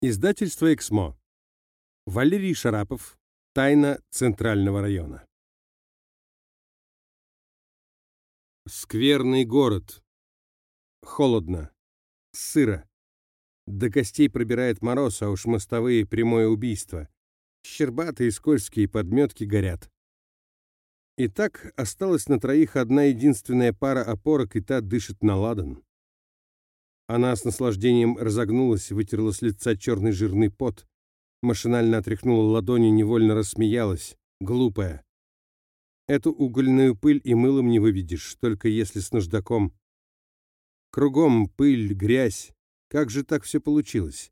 Издательство «Эксмо». Валерий Шарапов. Тайна Центрального района. Скверный город. Холодно. Сыро. До костей пробирает мороз, а уж мостовые — прямое убийство. Щербатые скользкие подметки горят. Итак, осталась на троих одна единственная пара опорок, и та дышит на ладан. Она с наслаждением разогнулась, вытерла с лица черный жирный пот, машинально отряхнула ладони, невольно рассмеялась. Глупая. Эту угольную пыль и мылом не выведешь, только если с наждаком. Кругом пыль, грязь. Как же так все получилось?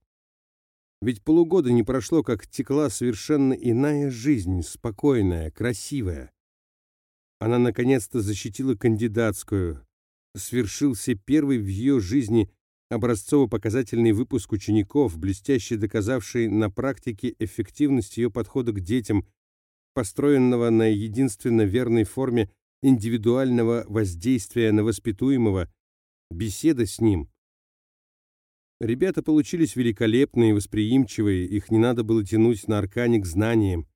Ведь полугода не прошло, как текла совершенно иная жизнь, спокойная, красивая. Она наконец-то защитила кандидатскую. Свершился первый в ее жизни образцово-показательный выпуск учеников, блестяще доказавший на практике эффективность ее подхода к детям, построенного на единственно верной форме индивидуального воздействия на воспитуемого, беседа с ним. Ребята получились великолепные, восприимчивые, их не надо было тянуть на аркане к знаниям.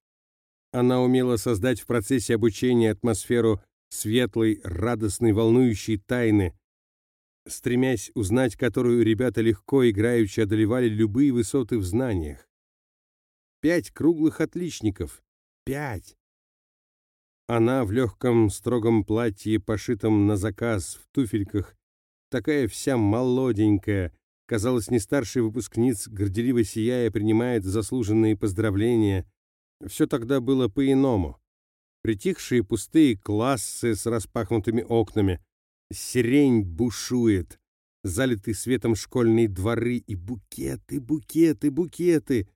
Она умела создать в процессе обучения атмосферу светлой, радостной, волнующей тайны, стремясь узнать которую ребята легко играючи одолевали любые высоты в знаниях. Пять круглых отличников. Пять! Она в легком строгом платье, пошитом на заказ, в туфельках, такая вся молоденькая, казалось, не старший выпускниц, горделиво сияя, принимает заслуженные поздравления. Все тогда было по-иному. Притихшие пустые классы с распахнутыми окнами — Сирень бушует, залитый светом школьные дворы и букеты, букеты, букеты.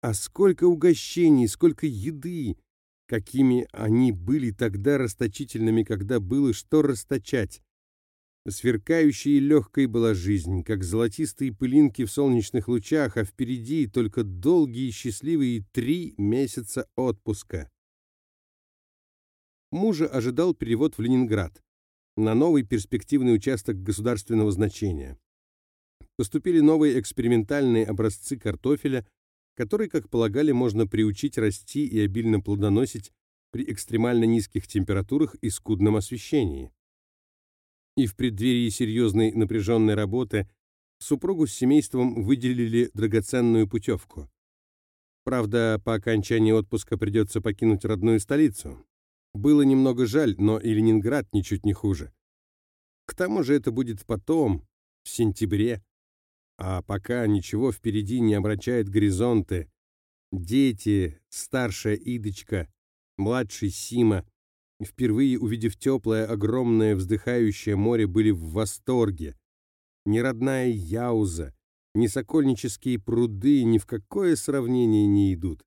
А сколько угощений, сколько еды! Какими они были тогда расточительными, когда было что расточать! Сверкающей и легкой была жизнь, как золотистые пылинки в солнечных лучах, а впереди только долгие счастливые три месяца отпуска. Мужа ожидал перевод в Ленинград на новый перспективный участок государственного значения. Поступили новые экспериментальные образцы картофеля, который, как полагали, можно приучить расти и обильно плодоносить при экстремально низких температурах и скудном освещении. И в преддверии серьезной напряженной работы супругу с семейством выделили драгоценную путевку. Правда, по окончании отпуска придется покинуть родную столицу. Было немного жаль, но и Ленинград ничуть не хуже. К тому же это будет потом, в сентябре. А пока ничего впереди не обращает горизонты. Дети, старшая Идочка, младший Сима, впервые увидев теплое, огромное, вздыхающее море, были в восторге. Ни родная Яуза, ни сокольнические пруды ни в какое сравнение не идут.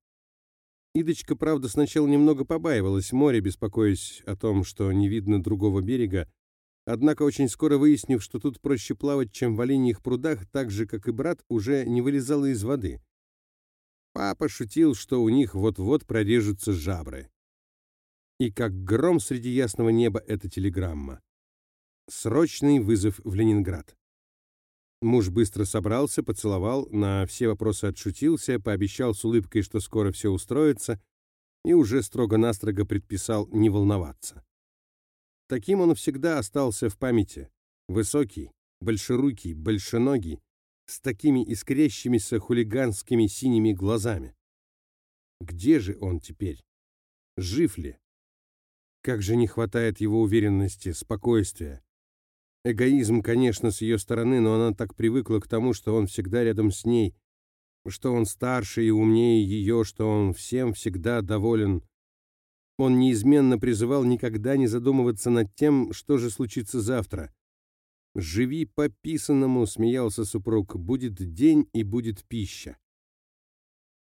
Идочка, правда, сначала немного побаивалась моря, беспокоясь о том, что не видно другого берега, однако очень скоро выяснив, что тут проще плавать, чем в оленьих прудах, так же, как и брат, уже не вылезала из воды. Папа шутил, что у них вот-вот прорежутся жабры. И как гром среди ясного неба эта телеграмма. Срочный вызов в Ленинград. Муж быстро собрался, поцеловал, на все вопросы отшутился, пообещал с улыбкой, что скоро все устроится, и уже строго-настрого предписал не волноваться. Таким он всегда остался в памяти. Высокий, большерукий, большеногий, с такими искрящимися хулиганскими синими глазами. Где же он теперь? Жив ли? Как же не хватает его уверенности, спокойствия, Эгоизм, конечно, с ее стороны, но она так привыкла к тому, что он всегда рядом с ней, что он старше и умнее ее, что он всем всегда доволен. Он неизменно призывал никогда не задумываться над тем, что же случится завтра. «Живи по писанному», — смеялся супруг, — «будет день и будет пища».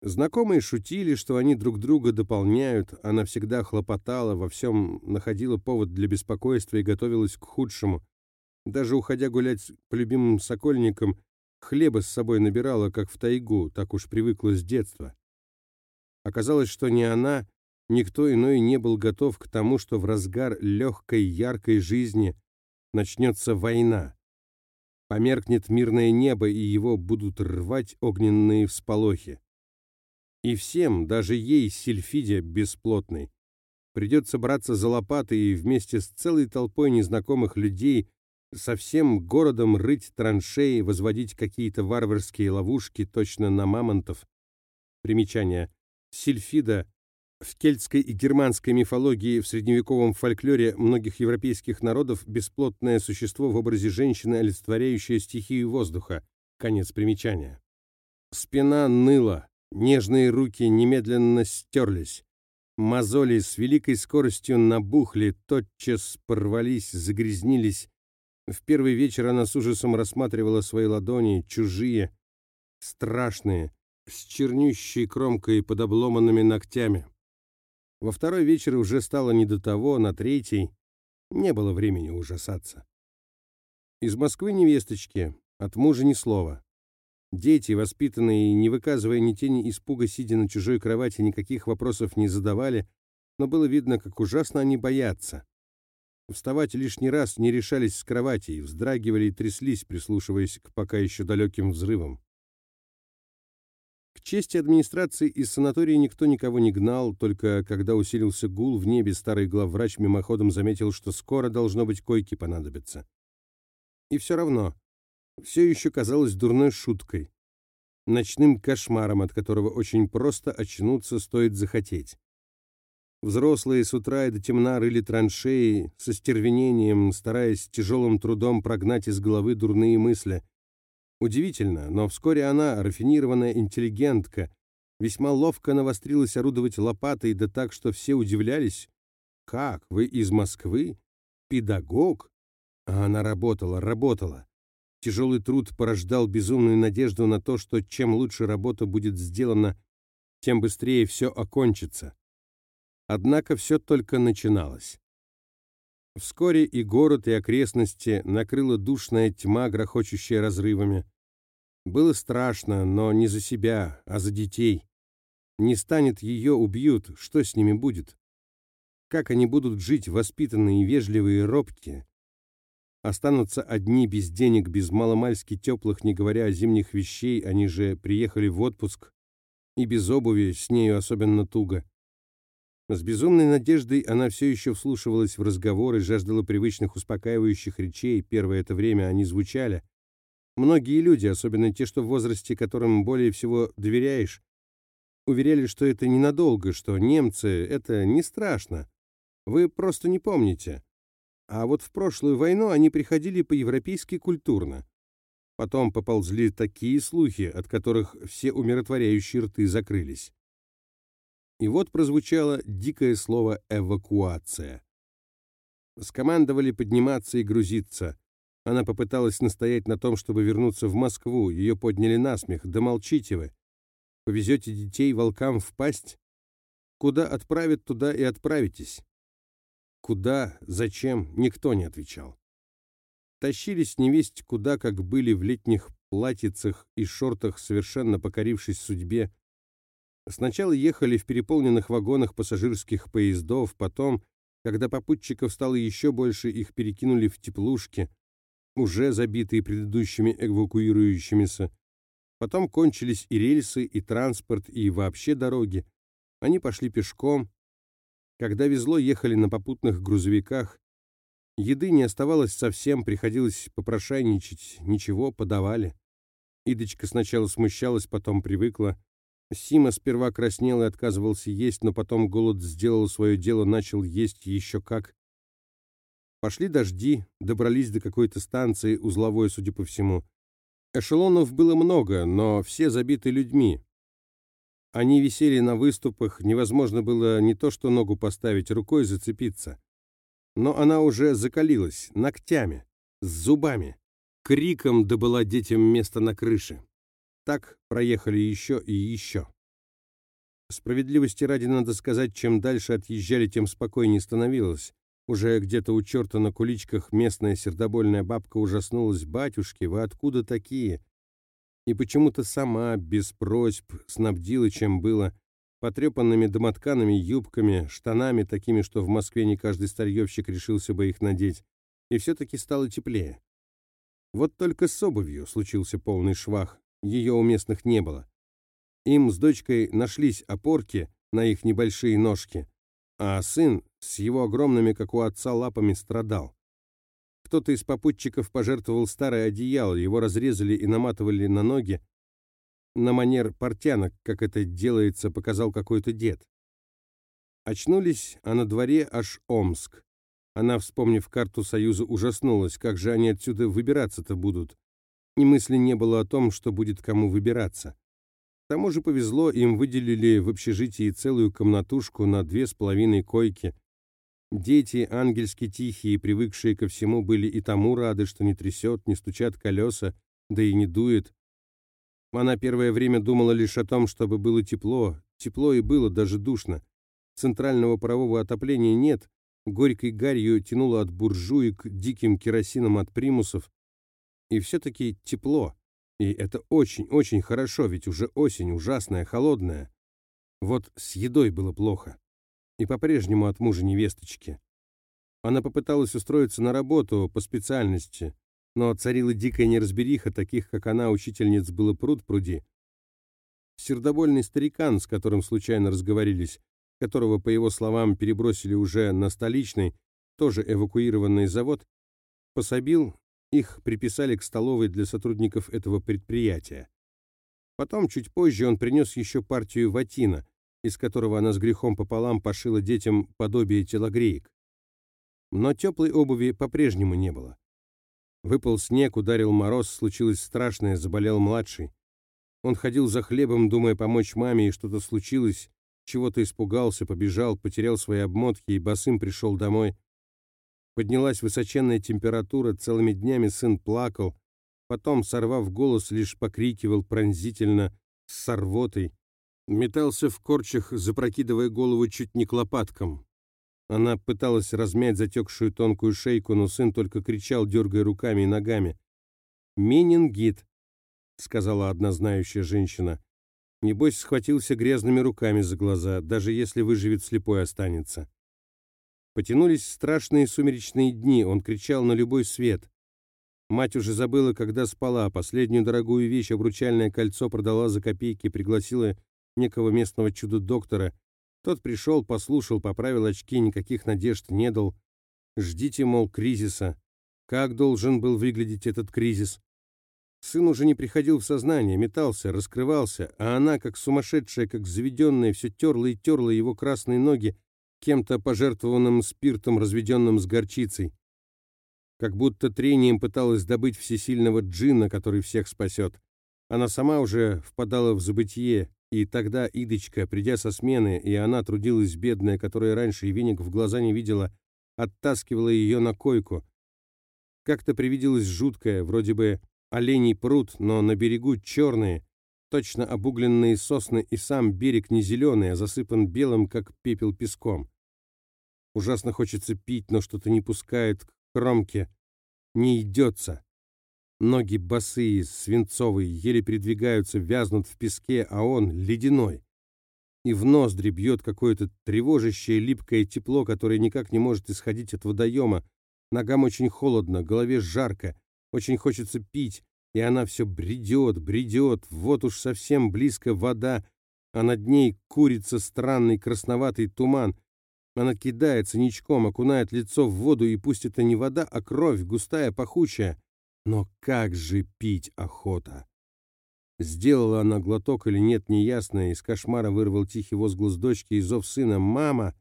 Знакомые шутили, что они друг друга дополняют, она всегда хлопотала, во всем находила повод для беспокойства и готовилась к худшему — даже уходя гулять по любимым сокольникам, хлеба с собой набирала, как в тайгу, так уж привыкла с детства. Оказалось, что ни она, никто иной не был готов к тому, что в разгар легкой, яркой жизни начнется война. Померкнет мирное небо, и его будут рвать огненные всполохи. И всем, даже ей, Сильфиде бесплотной, придется браться за лопаты и вместе с целой толпой незнакомых людей со всем городом рыть траншеи, возводить какие-то варварские ловушки точно на мамонтов. Примечание. Сильфида в кельтской и германской мифологии, в средневековом фольклоре многих европейских народов бесплотное существо в образе женщины, олицетворяющее стихию воздуха. Конец примечания. Спина ныла, нежные руки немедленно стерлись. Мозоли с великой скоростью набухли, тотчас порвались, загрязнились. В первый вечер она с ужасом рассматривала свои ладони, чужие, страшные, с чернющей кромкой под обломанными ногтями. Во второй вечер уже стало не до того, на третий не было времени ужасаться. Из Москвы невесточки, от мужа ни слова. Дети, воспитанные не выказывая ни тени испуга, сидя на чужой кровати, никаких вопросов не задавали, но было видно, как ужасно они боятся. Вставать лишний раз не решались с кровати и вздрагивали и тряслись, прислушиваясь к пока еще далеким взрывам. К чести администрации из санатория никто никого не гнал, только когда усилился гул в небе, старый главврач мимоходом заметил, что скоро должно быть койки понадобятся. И все равно, все еще казалось дурной шуткой, ночным кошмаром, от которого очень просто очнуться стоит захотеть. Взрослые с утра и до темна рыли траншеи, со стервенением, стараясь тяжелым трудом прогнать из головы дурные мысли — Удивительно, но вскоре она, рафинированная интеллигентка, весьма ловко навострилась орудовать лопатой, да так, что все удивлялись. «Как? Вы из Москвы? Педагог?» А она работала, работала. Тяжелый труд порождал безумную надежду на то, что чем лучше работа будет сделана, тем быстрее все окончится. Однако все только начиналось. Вскоре и город, и окрестности накрыла душная тьма, грохочущая разрывами. Было страшно, но не за себя, а за детей. Не станет ее, убьют, что с ними будет? Как они будут жить, воспитанные, вежливые, робкие? Останутся одни без денег, без маломальски теплых, не говоря о зимних вещей, они же приехали в отпуск, и без обуви, с нею особенно туго. С безумной надеждой она все еще вслушивалась в разговоры, жаждала привычных успокаивающих речей, первое это время они звучали. Многие люди, особенно те, что в возрасте, которым более всего доверяешь, уверяли, что это ненадолго, что немцы — это не страшно. Вы просто не помните. А вот в прошлую войну они приходили по-европейски культурно. Потом поползли такие слухи, от которых все умиротворяющие рты закрылись. И вот прозвучало дикое слово «эвакуация». Скомандовали подниматься и грузиться. Она попыталась настоять на том, чтобы вернуться в Москву. Ее подняли на смех. «Да молчите вы! Повезете детей волкам в пасть? Куда отправят, туда и отправитесь». Куда, зачем, никто не отвечал. Тащились невесть куда, как были в летних платьицах и шортах, совершенно покорившись судьбе, Сначала ехали в переполненных вагонах пассажирских поездов, потом, когда попутчиков стало еще больше, их перекинули в теплушки, уже забитые предыдущими эвакуирующимися. Потом кончились и рельсы, и транспорт, и вообще дороги. Они пошли пешком. Когда везло, ехали на попутных грузовиках. Еды не оставалось совсем, приходилось попрошайничать, ничего, подавали. Идочка сначала смущалась, потом привыкла. Сима сперва краснел и отказывался есть, но потом голод сделал свое дело, начал есть еще как. Пошли дожди, добрались до какой-то станции, узловой, судя по всему. Эшелонов было много, но все забиты людьми. Они висели на выступах, невозможно было не то что ногу поставить, рукой зацепиться. Но она уже закалилась, ногтями, с зубами. Криком добыла детям место на крыше. Так проехали еще и еще. Справедливости ради надо сказать, чем дальше отъезжали, тем спокойнее становилось. Уже где-то у черта на куличках местная сердобольная бабка ужаснулась. «Батюшки, вы откуда такие?» И почему-то сама, без просьб, снабдила, чем было, потрепанными домотканными юбками, штанами такими, что в Москве не каждый старьевщик решился бы их надеть. И все-таки стало теплее. Вот только с обувью случился полный швах, ее у местных не было. Им с дочкой нашлись опорки на их небольшие ножки, а сын с его огромными, как у отца, лапами страдал. Кто-то из попутчиков пожертвовал старое одеяло, его разрезали и наматывали на ноги. На манер портянок, как это делается, показал какой-то дед. Очнулись, а на дворе аж Омск. Она, вспомнив карту Союза, ужаснулась, как же они отсюда выбираться-то будут. И мысли не было о том, что будет кому выбираться. К тому же повезло, им выделили в общежитии целую комнатушку на две с половиной койки. Дети, ангельски тихие, привыкшие ко всему, были и тому рады, что не трясет, не стучат колеса, да и не дует. Она первое время думала лишь о том, чтобы было тепло. Тепло и было, даже душно. Центрального парового отопления нет, горькой гарью тянуло от буржуек, диким керосином от примусов. И все-таки тепло. И это очень-очень хорошо, ведь уже осень, ужасная, холодная. Вот с едой было плохо. И по-прежнему от мужа невесточки. Она попыталась устроиться на работу по специальности, но царила дикая неразбериха, таких, как она, учительниц было пруд пруди. Сердобольный старикан, с которым случайно разговорились, которого, по его словам, перебросили уже на столичный, тоже эвакуированный завод, пособил, их приписали к столовой для сотрудников этого предприятия. Потом, чуть позже, он принес еще партию ватина, из которого она с грехом пополам пошила детям подобие телогреек. Но теплой обуви по-прежнему не было. Выпал снег, ударил мороз, случилось страшное, заболел младший. Он ходил за хлебом, думая помочь маме, и что-то случилось, чего-то испугался, побежал, потерял свои обмотки и босым пришел домой. Поднялась высоченная температура, целыми днями сын плакал, потом, сорвав голос, лишь покрикивал пронзительно, с сорвотой. Метался в корчах, запрокидывая голову чуть не к лопаткам. Она пыталась размять затекшую тонкую шейку, но сын только кричал, дергая руками и ногами. «Менингит», — сказала одна знающая женщина. Небось, схватился грязными руками за глаза, даже если выживет, слепой останется. Потянулись страшные сумеречные дни, он кричал на любой свет. Мать уже забыла, когда спала, последнюю дорогую вещь, обручальное кольцо продала за копейки, пригласила некого местного чудо-доктора. Тот пришел, послушал, поправил очки, никаких надежд не дал. Ждите, мол, кризиса. Как должен был выглядеть этот кризис? Сын уже не приходил в сознание, метался, раскрывался, а она, как сумасшедшая, как заведенная, все терла и терла его красные ноги кем-то пожертвованным спиртом, разведенным с горчицей. Как будто трением пыталась добыть всесильного джина, который всех спасет. Она сама уже впадала в забытье, и тогда Идочка, придя со смены, и она трудилась бедная, которая раньше и веник в глаза не видела, оттаскивала ее на койку. Как-то привиделось жуткое, вроде бы Оленей пруд, но на берегу черные, точно обугленные сосны, и сам берег не зеленый, а засыпан белым, как пепел песком. Ужасно хочется пить, но что-то не пускает к кромке. Не идется. Ноги босые, свинцовые, еле передвигаются, вязнут в песке, а он ледяной. И в ноздри бьет какое-то тревожащее липкое тепло, которое никак не может исходить от водоема. Ногам очень холодно, голове жарко, очень хочется пить, и она все бредет, бредет, вот уж совсем близко вода, а над ней курится странный красноватый туман. Она кидается ничком, окунает лицо в воду, и пусть это не вода, а кровь, густая, пахучая. Но как же пить охота! Сделала она глоток или нет, неясно, из кошмара вырвал тихий возглас дочки и зов сына «Мама!».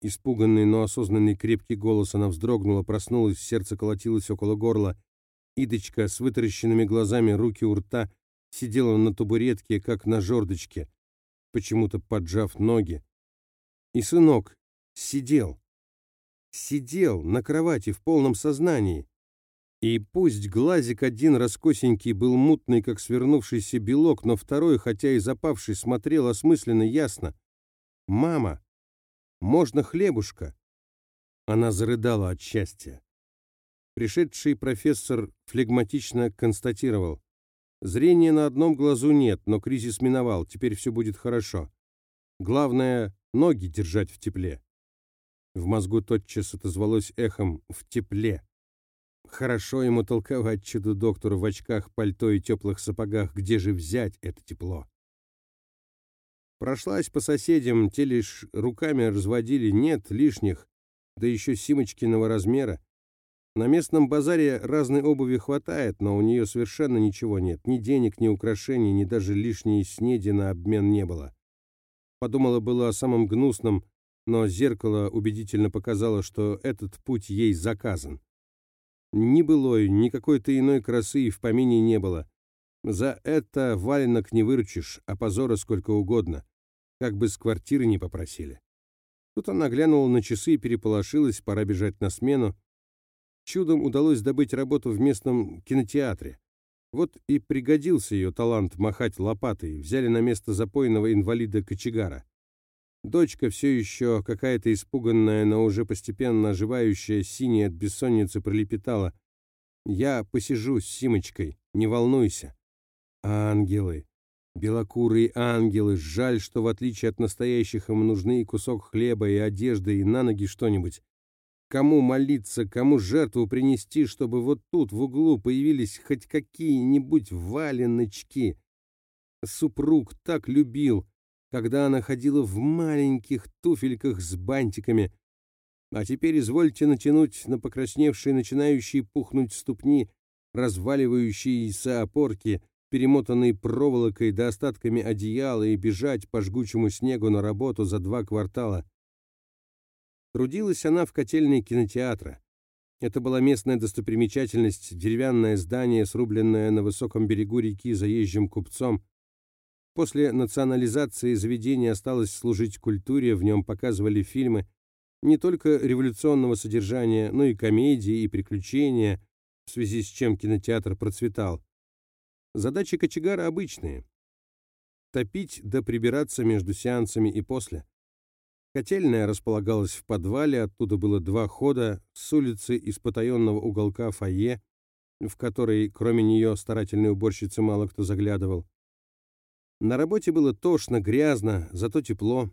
Испуганный, но осознанный крепкий голос она вздрогнула, проснулась, сердце колотилось около горла. Идочка с вытаращенными глазами, руки у рта, сидела на табуретке, как на жердочке, почему-то поджав ноги. И сынок сидел, сидел на кровати в полном сознании. И пусть глазик один раскосенький был мутный, как свернувшийся белок, но второй, хотя и запавший, смотрел осмысленно ясно. «Мама, можно хлебушка?» Она зарыдала от счастья. Пришедший профессор флегматично констатировал. Зрения на одном глазу нет, но кризис миновал, теперь все будет хорошо. Главное — ноги держать в тепле. В мозгу тотчас отозвалось эхом «в тепле». Хорошо ему толковать чуду-доктору в очках, пальто и теплых сапогах, где же взять это тепло. Прошлась по соседям, те лишь руками разводили, нет лишних, да еще Симочкиного размера. На местном базаре разной обуви хватает, но у нее совершенно ничего нет. Ни денег, ни украшений, ни даже лишней снеди на обмен не было. Подумала было о самом гнусном, но зеркало убедительно показало, что этот путь ей заказан. Ни былой, ни какой-то иной красы и в помине не было. За это валенок не выручишь, а позора сколько угодно. Как бы с квартиры не попросили. Тут она глянула на часы и переполошилась, пора бежать на смену. Чудом удалось добыть работу в местном кинотеатре. Вот и пригодился ее талант махать лопатой, взяли на место запойного инвалида-кочегара. Дочка все еще какая-то испуганная, но уже постепенно оживающая, синяя от бессонницы пролепетала. «Я посижу с Симочкой, не волнуйся». Ангелы, белокурые ангелы, жаль, что в отличие от настоящих им нужны и кусок хлеба, и одежда, и на ноги что-нибудь. Кому молиться, кому жертву принести, чтобы вот тут в углу появились хоть какие-нибудь валеночки? Супруг так любил, когда она ходила в маленьких туфельках с бантиками. А теперь извольте натянуть на покрасневшие, начинающие пухнуть ступни, разваливающиеся опорки, перемотанные проволокой до остатками одеяла и бежать по жгучему снегу на работу за два квартала. Трудилась она в котельной кинотеатра. Это была местная достопримечательность, деревянное здание, срубленное на высоком берегу реки заезжим купцом, После национализации заведение осталось служить культуре, в нем показывали фильмы не только революционного содержания, но и комедии и приключения, в связи с чем кинотеатр процветал. Задачи кочегара обычные. Топить да прибираться между сеансами и после. Котельная располагалась в подвале, оттуда было два хода, с улицы из потаенного уголка фойе, в который, кроме нее, старательной уборщицы мало кто заглядывал. На работе было тошно, грязно, зато тепло.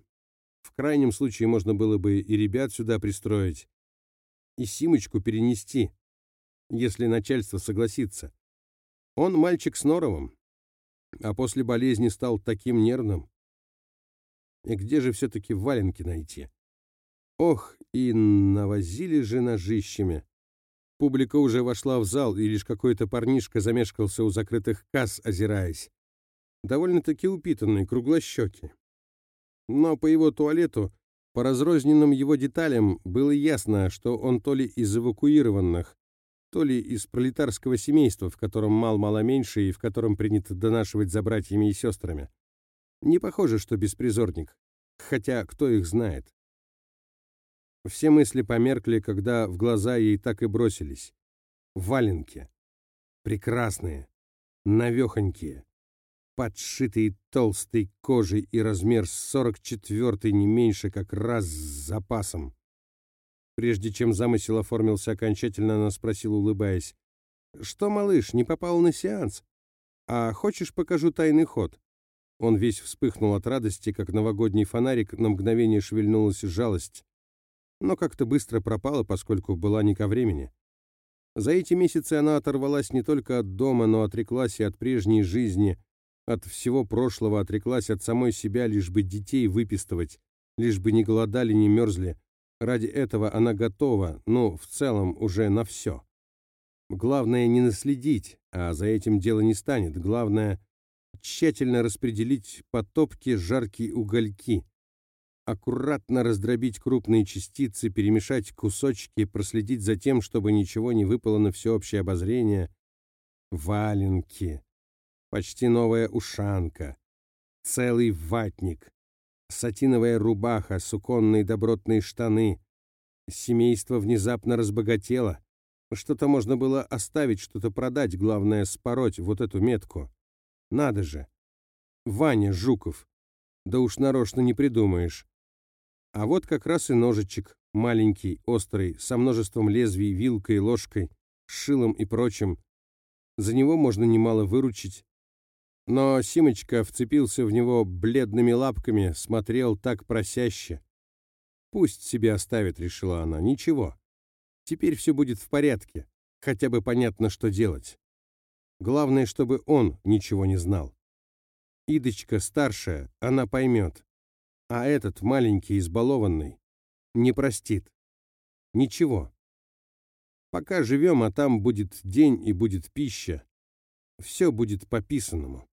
В крайнем случае можно было бы и ребят сюда пристроить, и Симочку перенести, если начальство согласится. Он мальчик с норовом, а после болезни стал таким нервным. И где же все-таки валенки найти? Ох, и навозили же ножищами. Публика уже вошла в зал, и лишь какой-то парнишка замешкался у закрытых касс, озираясь довольно-таки упитанный, круглощекий. Но по его туалету, по разрозненным его деталям, было ясно, что он то ли из эвакуированных, то ли из пролетарского семейства, в котором мал-мало меньше и в котором принято донашивать за братьями и сестрами. Не похоже, что беспризорник, хотя кто их знает. Все мысли померкли, когда в глаза ей так и бросились. Валенки. Прекрасные. Навехонькие подшитый толстой кожей и размер 44 не меньше как раз с запасом. Прежде чем замысел оформился окончательно, она спросила, улыбаясь, «Что, малыш, не попал на сеанс? А хочешь, покажу тайный ход?» Он весь вспыхнул от радости, как новогодний фонарик, на мгновение шевельнулась жалость. Но как-то быстро пропала, поскольку была не ко времени. За эти месяцы она оторвалась не только от дома, но отреклась и от прежней жизни — от всего прошлого отреклась от самой себя, лишь бы детей выпистывать, лишь бы не голодали, не мерзли. Ради этого она готова, ну, в целом, уже на все. Главное не наследить, а за этим дело не станет. Главное — тщательно распределить по топке жаркие угольки, аккуратно раздробить крупные частицы, перемешать кусочки, проследить за тем, чтобы ничего не выпало на всеобщее обозрение. Валенки почти новая ушанка, целый ватник, сатиновая рубаха, суконные добротные штаны. Семейство внезапно разбогатело. Что-то можно было оставить, что-то продать, главное спороть вот эту метку. Надо же. Ваня Жуков. Да уж нарочно не придумаешь. А вот как раз и ножичек, маленький, острый, со множеством лезвий, вилкой, ложкой, шилом и прочим. За него можно немало выручить. Но Симочка вцепился в него бледными лапками, смотрел так просяще. «Пусть себе оставит», — решила она, — «ничего. Теперь все будет в порядке. хотя бы понятно, что делать. Главное, чтобы он ничего не знал. Идочка старшая, она поймет. А этот маленький, избалованный, не простит. Ничего. Пока живем, а там будет день и будет пища. Все будет по писанному.